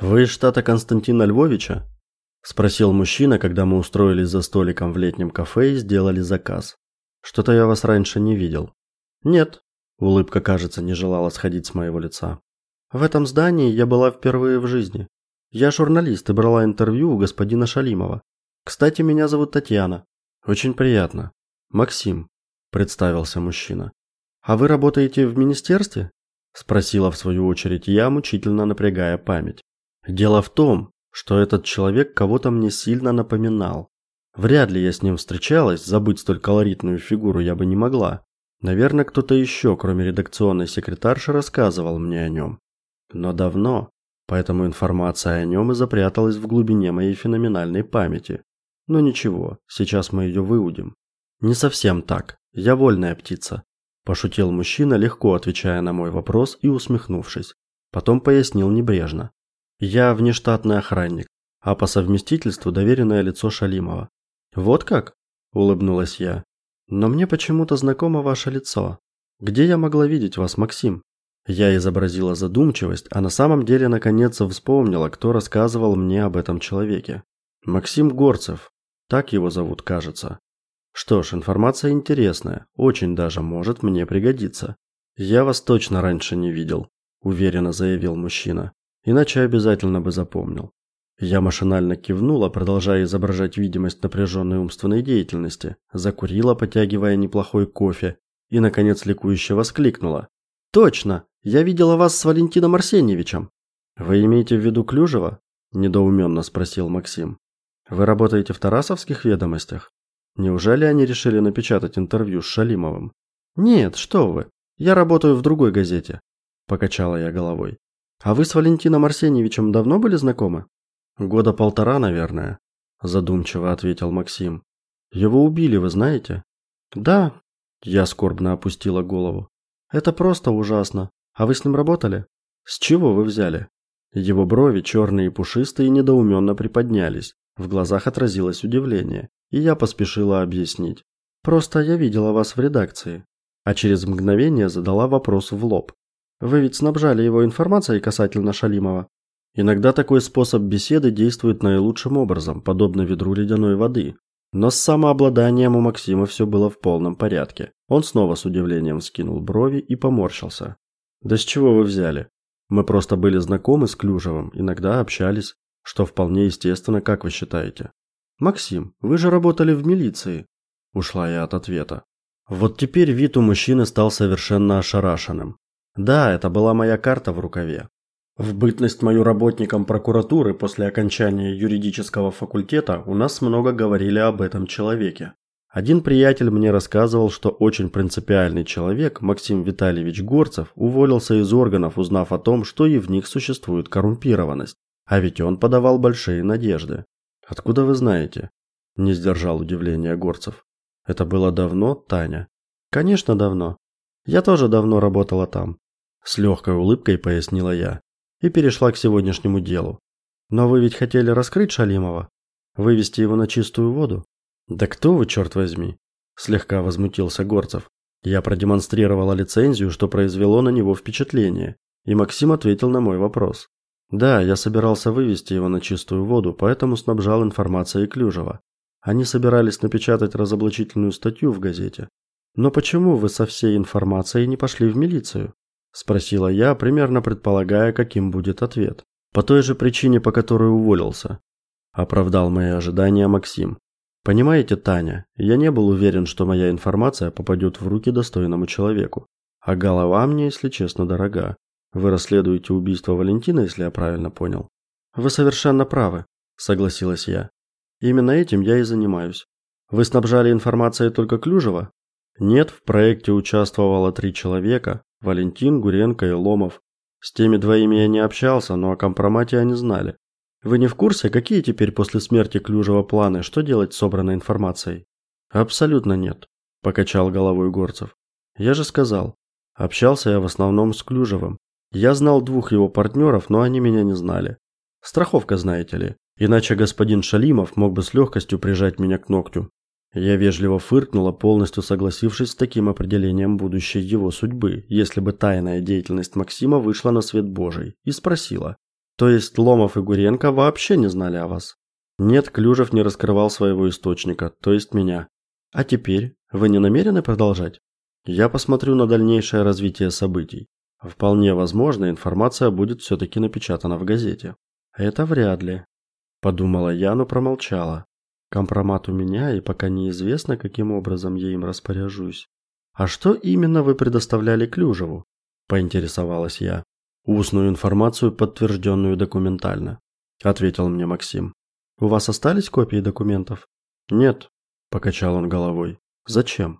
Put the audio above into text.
Вы из штата Константина Львовича? спросил мужчина, когда мы устроились за столиком в летнем кафе и сделали заказ. Что-то я вас раньше не видел. Нет, улыбка, кажется, не желала сходить с моего лица. В этом здании я была впервые в жизни. Я журналист и брала интервью у господина Шалимова. Кстати, меня зовут Татьяна. Очень приятно. Максим, представился мужчина. А вы работаете в министерстве? спросила в свою очередь я, мучительно напрягая память. Дело в том, что этот человек кого-то мне сильно напоминал. Вряд ли я с ним встречалась, забыть столь колоритную фигуру я бы не могла. Наверное, кто-то еще, кроме редакционной секретарши, рассказывал мне о нем. Но давно, поэтому информация о нем и запряталась в глубине моей феноменальной памяти. Но ничего, сейчас мы ее выудим. Не совсем так. Я вольная птица, пошутил мужчина, легко отвечая на мой вопрос и усмехнувшись. Потом пояснил небрежно: "Я внештатный охранник, а по совместительству доверенное лицо Шалимова". "Вот как?" улыбнулась я. "Но мне почему-то знакомо ваше лицо. Где я могла видеть вас, Максим?" Я изобразила задумчивость, а на самом деле наконец вспомнила, кто рассказывал мне об этом человеке. Максим Горцев. Так его зовут, кажется. Что ж, информация интересная, очень даже может мне пригодиться. Я вас точно раньше не видел, уверенно заявил мужчина. Иначе обязательно бы запомнил. Я машинально кивнула, продолжая изображать видимость напряженной умственной деятельности, закурила, потягивая неплохой кофе, и наконец ликующе воскликнула: "Точно, я видела вас с Валентином Арсеньевичем". "Вы имеете в виду Клюжева?" недоуменно спросил Максим. "Вы работаете в Тарасовских ведомостях?" Неужели они решили напечатать интервью с Шалимовым? Нет, что вы? Я работаю в другой газете, покачала я головой. А вы с Валентином Арсеньевичем давно были знакомы? Года полтора, наверное, задумчиво ответил Максим. Его убили, вы знаете? Да, я скорбно опустила голову. Это просто ужасно. А вы с ним работали? С чего вы взяли? Его брови черные и пушистые недоуменно приподнялись. В глазах отразилось удивление и я поспешила объяснить. Просто я видела вас в редакции, а через мгновение задала вопрос в лоб. Вы ведь снабжали его информацией касательно Шалимова. Иногда такой способ беседы действует наилучшим образом, подобно ведру ледяной воды. Но с самообладанием у Максима все было в полном порядке. Он снова с удивлением вскинул брови и поморщился. Да с чего вы взяли? Мы просто были знакомы с Клюжевым, иногда общались, что вполне естественно, как вы считаете? Максим, вы же работали в милиции, ушла я от ответа. Вот теперь вид у мужчины стал совершенно ошарашенным. Да, это была моя карта в рукаве. В бытность мою работником прокуратуры после окончания юридического факультета у нас много говорили об этом человеке. Один приятель мне рассказывал, что очень принципиальный человек, Максим Витальевич Горцев, уволился из органов, узнав о том, что и в них существует коррумпированность. А ведь он подавал большие надежды. Откуда вы знаете? Не сдержал удивления Горцев. Это было давно, Таня? Конечно, давно. Я тоже давно работала там, с легкой улыбкой пояснила я и перешла к сегодняшнему делу. Но вы ведь хотели раскрыть Шалимова, вывести его на чистую воду? Да кто вы, черт возьми? слегка возмутился Горцев. Я продемонстрировала лицензию, что произвело на него впечатление, и Максим ответил на мой вопрос. Да, я собирался вывести его на чистую воду, поэтому снабжал информацией Клюжева. Они собирались напечатать разоблачительную статью в газете. Но почему вы со всей информацией не пошли в милицию? Спросила я, примерно предполагая, каким будет ответ. По той же причине, по которой уволился, оправдал мои ожидания Максим. Понимаете, Таня, я не был уверен, что моя информация попадет в руки достойному человеку, а голова мне, если честно, дорога. Вы расследуете убийство Валентина, если я правильно понял. Вы совершенно правы, согласилась я. Именно этим я и занимаюсь. Вы снабжали информацией только Клюжева? Нет, в проекте участвовало три человека: Валентин, Гуренко и Ломов. С теми двоими я не общался, но о компромате они знали. Вы не в курсе, какие теперь после смерти Клюжева планы, что делать с собранной информацией? Абсолютно нет, покачал головой Горцев. Я же сказал, общался я в основном с Клюжевым. Я знал двух его партнеров, но они меня не знали. Страховка, знаете ли. Иначе господин Шалимов мог бы с легкостью прижать меня к ногтю. Я вежливо фыркнула, полностью согласившись с таким определением будущей его судьбы, если бы тайная деятельность Максима вышла на свет Божий, и спросила: То есть Ломов и Гуренко вообще не знали о вас? Нет, Клюжев не раскрывал своего источника, то есть меня. А теперь вы не намерены продолжать? Я посмотрю на дальнейшее развитие событий. Вполне возможно, информация будет все таки напечатана в газете. Это вряд ли, подумала я, но промолчала. Компромат у меня, и пока неизвестно, каким образом я им распоряжусь. А что именно вы предоставляли Клюжеву? поинтересовалась я. Устную информацию, подтвержденную документально, ответил мне Максим. У вас остались копии документов? Нет, покачал он головой. Зачем?